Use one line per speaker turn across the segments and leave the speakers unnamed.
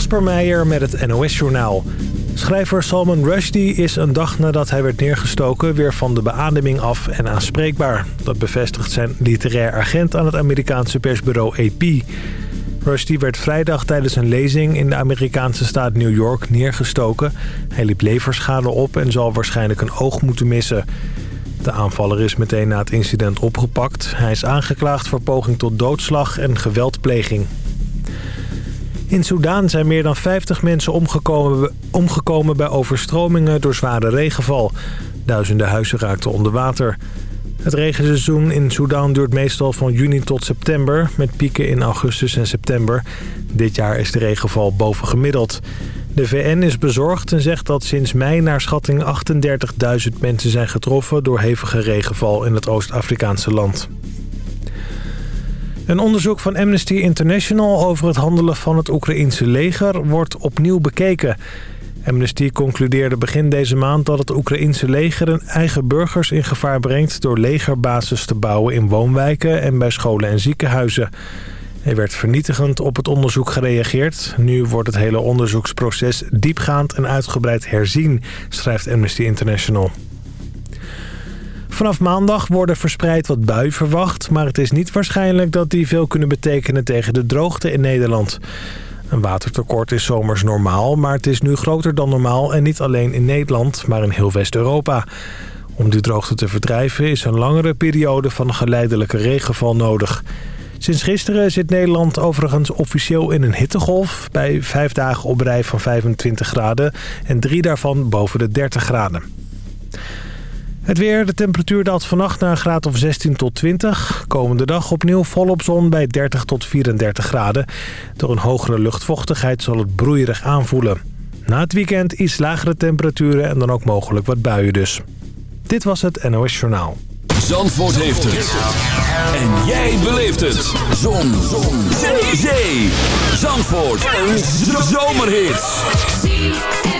Kasper Meijer met het NOS-journaal. Schrijver Salman Rushdie is een dag nadat hij werd neergestoken... weer van de beademing af en aanspreekbaar. Dat bevestigt zijn literair agent aan het Amerikaanse persbureau AP. Rushdie werd vrijdag tijdens een lezing in de Amerikaanse staat New York neergestoken. Hij liep leverschade op en zal waarschijnlijk een oog moeten missen. De aanvaller is meteen na het incident opgepakt. Hij is aangeklaagd voor poging tot doodslag en geweldpleging. In Soedan zijn meer dan 50 mensen omgekomen, omgekomen bij overstromingen door zware regenval. Duizenden huizen raakten onder water. Het regenseizoen in Soedan duurt meestal van juni tot september... met pieken in augustus en september. Dit jaar is de regenval bovengemiddeld. De VN is bezorgd en zegt dat sinds mei naar schatting 38.000 mensen zijn getroffen... door hevige regenval in het Oost-Afrikaanse land. Een onderzoek van Amnesty International over het handelen van het Oekraïense leger wordt opnieuw bekeken. Amnesty concludeerde begin deze maand dat het Oekraïense leger een eigen burgers in gevaar brengt... door legerbases te bouwen in woonwijken en bij scholen en ziekenhuizen. Er werd vernietigend op het onderzoek gereageerd. Nu wordt het hele onderzoeksproces diepgaand en uitgebreid herzien, schrijft Amnesty International. Vanaf maandag worden verspreid wat bui verwacht... maar het is niet waarschijnlijk dat die veel kunnen betekenen tegen de droogte in Nederland. Een watertekort is zomers normaal, maar het is nu groter dan normaal... en niet alleen in Nederland, maar in heel West-Europa. Om die droogte te verdrijven is een langere periode van geleidelijke regenval nodig... Sinds gisteren zit Nederland overigens officieel in een hittegolf... bij vijf dagen op rij van 25 graden en drie daarvan boven de 30 graden. Het weer, de temperatuur daalt vannacht naar een graad of 16 tot 20. Komende dag opnieuw volop zon bij 30 tot 34 graden. Door een hogere luchtvochtigheid zal het broeierig aanvoelen. Na het weekend iets lagere temperaturen en dan ook mogelijk wat buien dus. Dit was het NOS Journaal.
Zandvoort heeft het. En jij beleeft het. Zon. zon. Zee. Zandvoort. Een zomerhit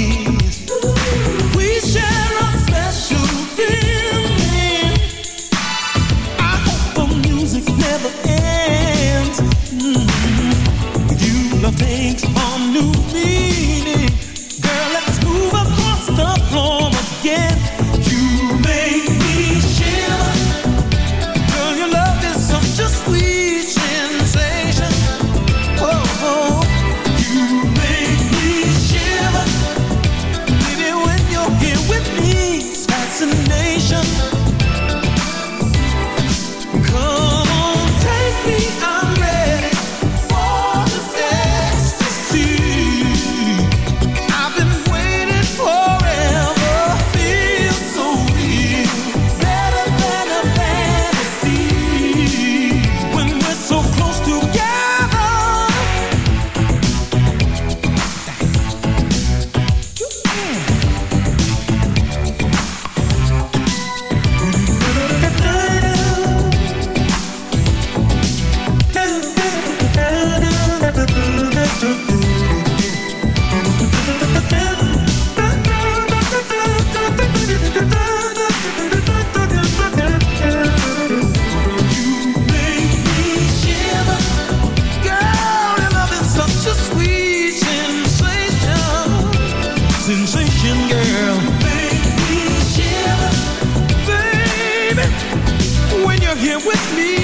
with me.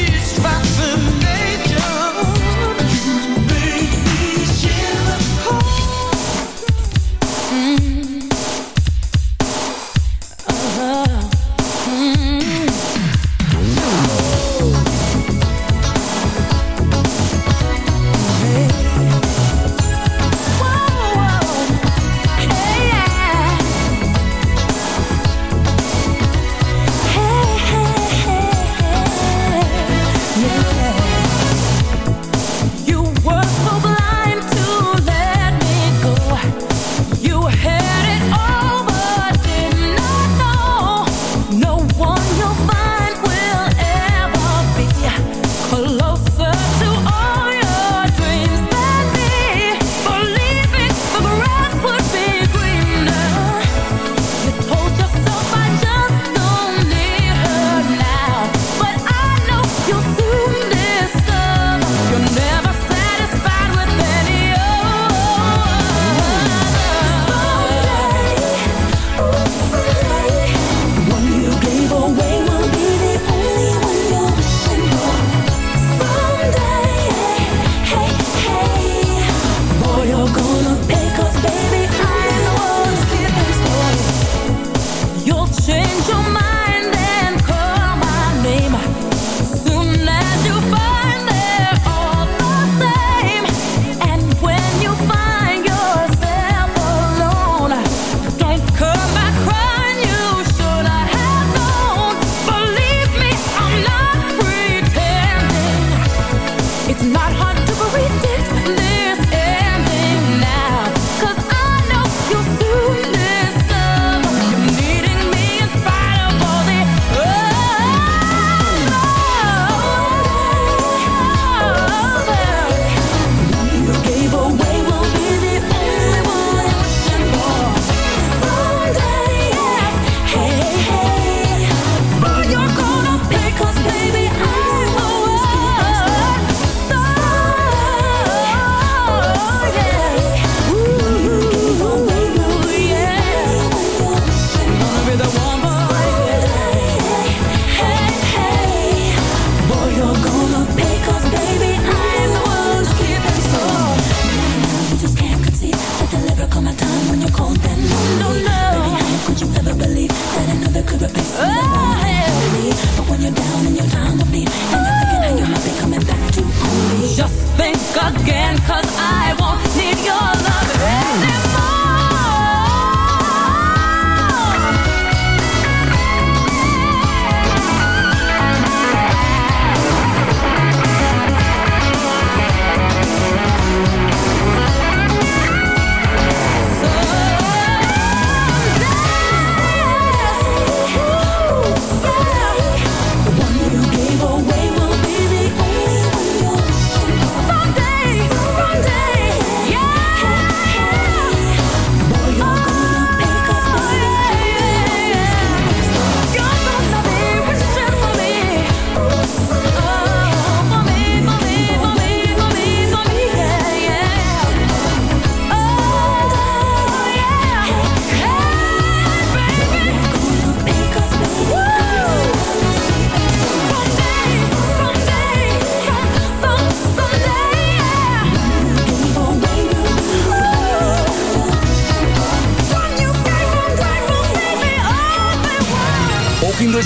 not hunt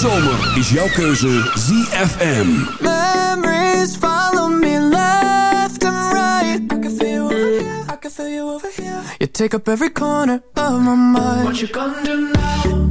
is jouw keuze ZFM.
Memories follow me left and right. I can feel you over here, I can feel you over here. You take up every corner of my mind. What you gonna do now?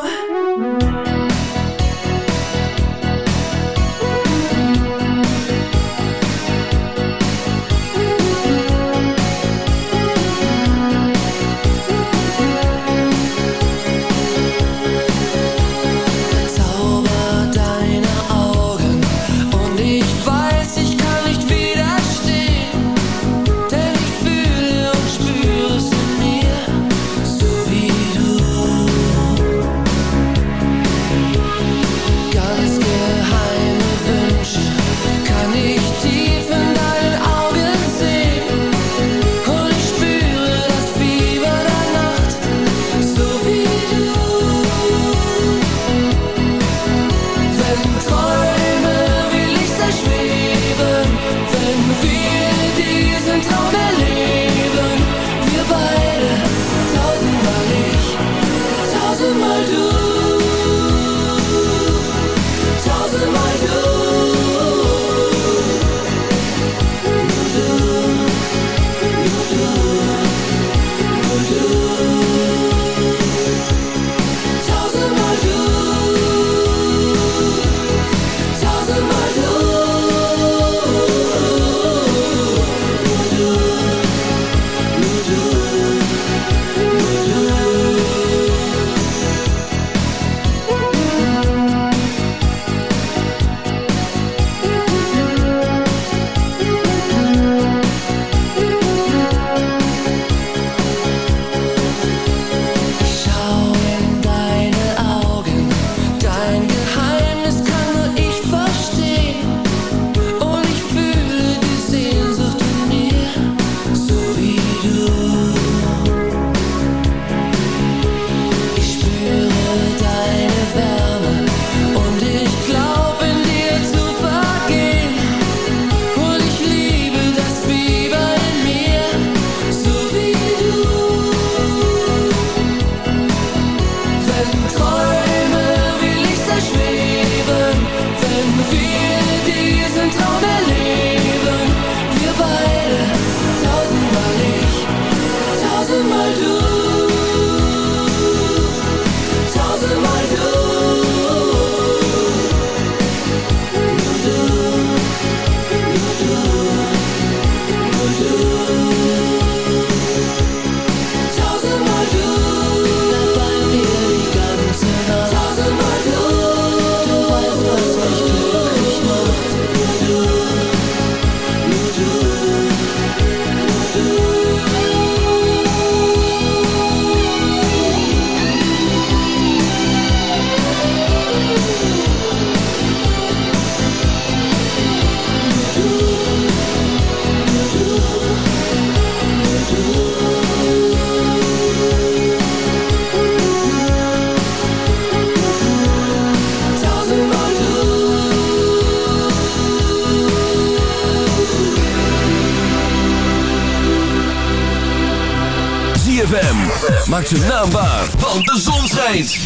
Want de zon schijnt.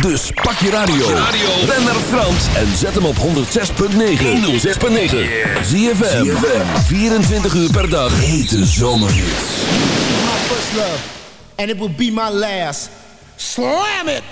Dus pak je radio, ben naar Frans en zet hem op 106.9. 106.9. Zie je 24 uur per dag. Hete zomerhits.
My first love, and it will be my last. Slam it!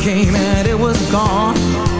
came and it was gone.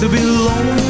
to be lonely.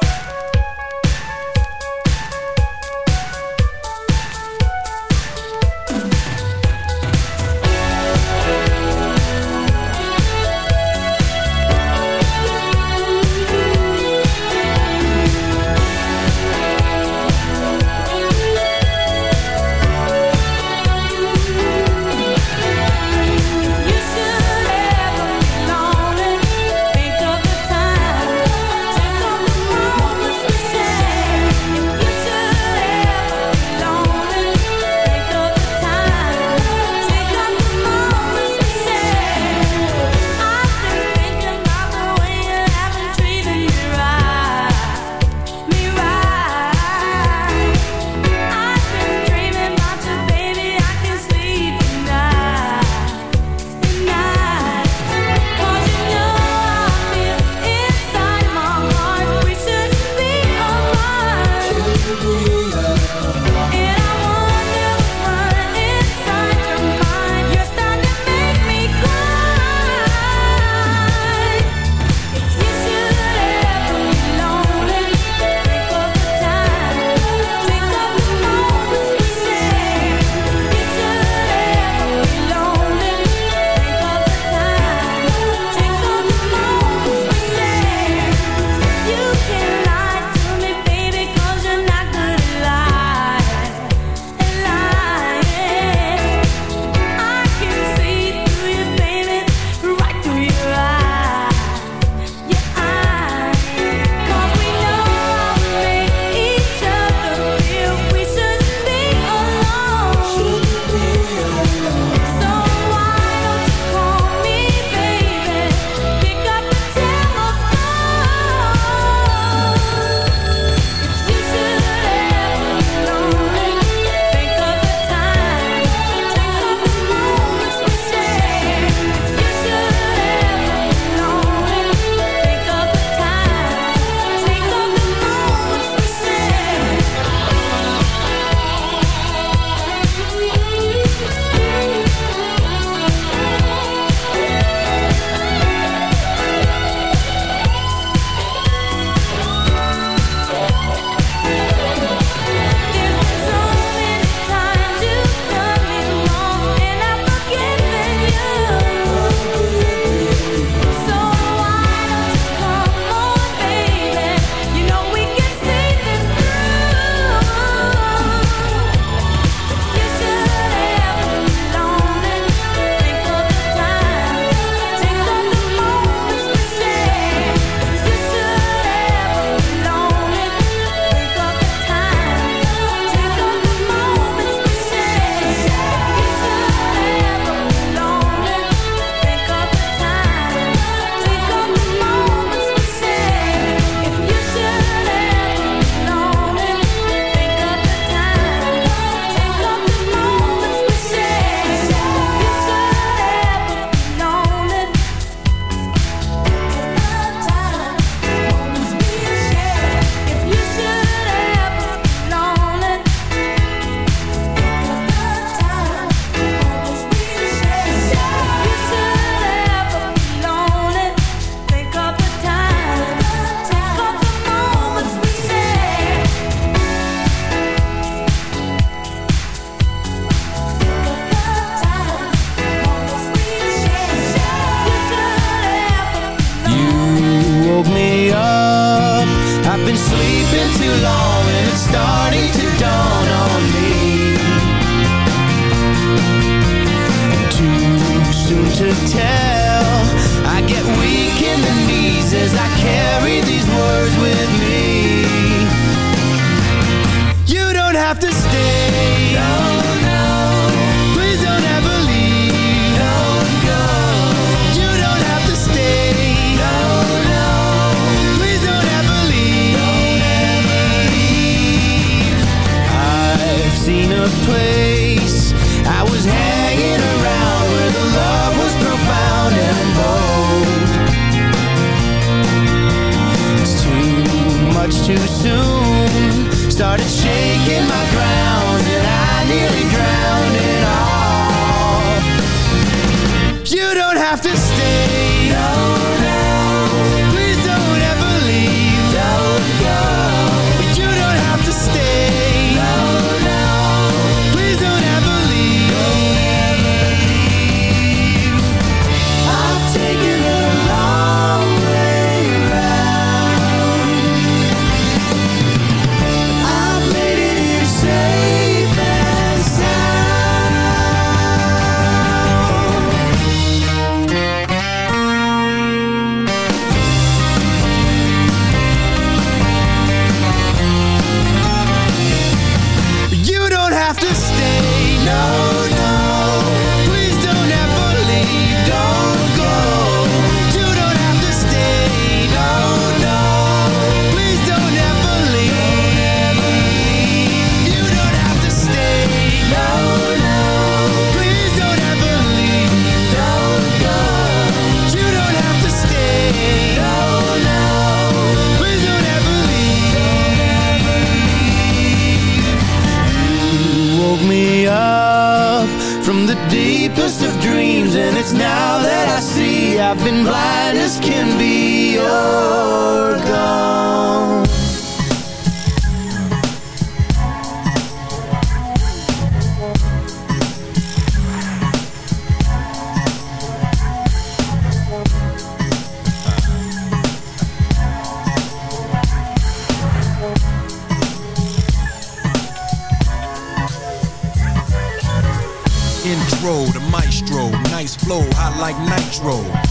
have to stay, no, see I've blind as can be gone
Intro to maestro, nice flow, hot like nitro.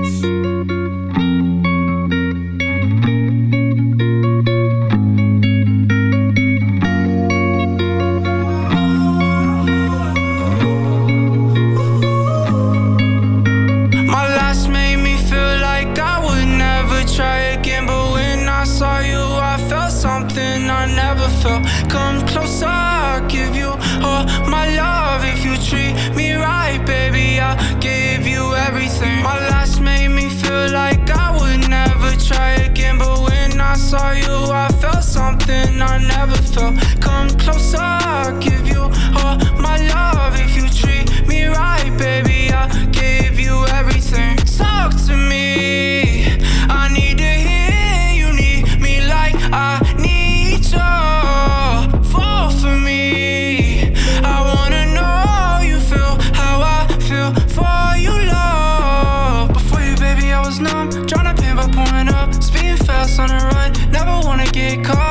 I never felt. Come closer, I'll give you all my love. If you treat me right, baby, I'll give you everything. Talk to me. I need to hear you need me like I need you. Fall for me. I wanna know you feel how I feel for you, love. Before you, baby, I was numb. Trying to pin by pulling up. Speeding fast on the run. Never wanna get caught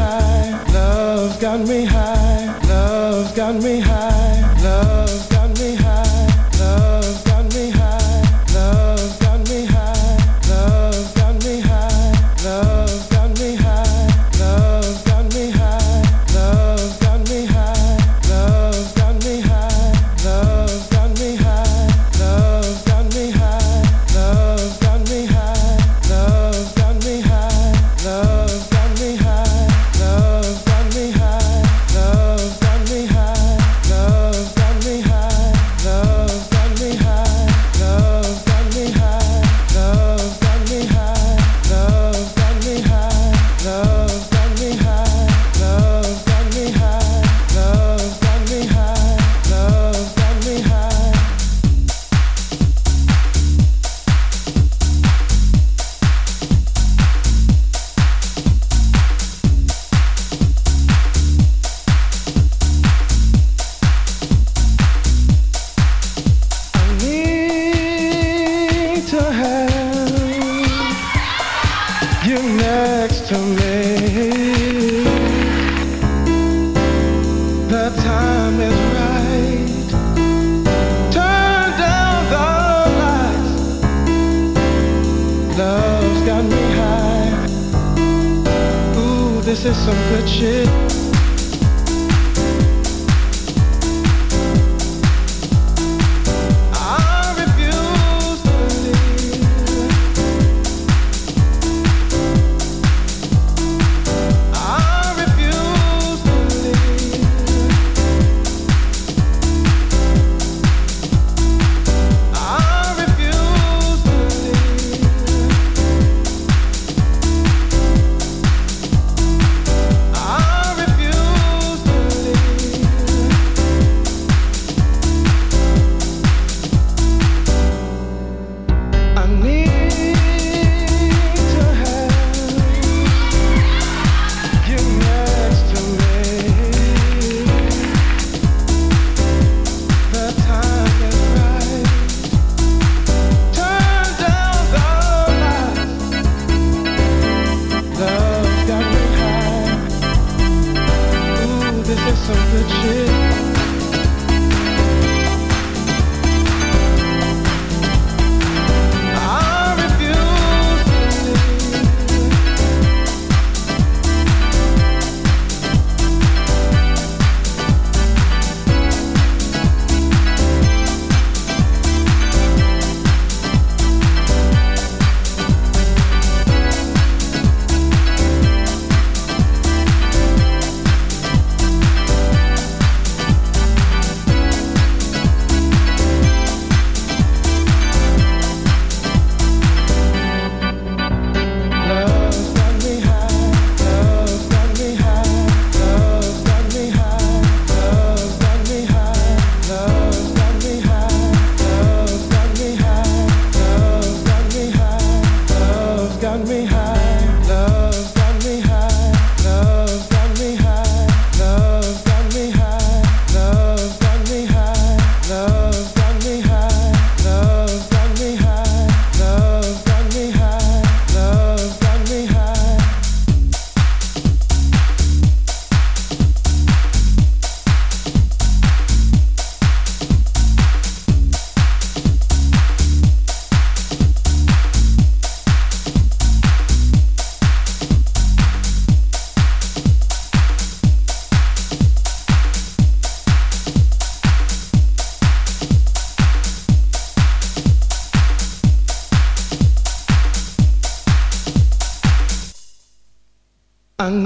ang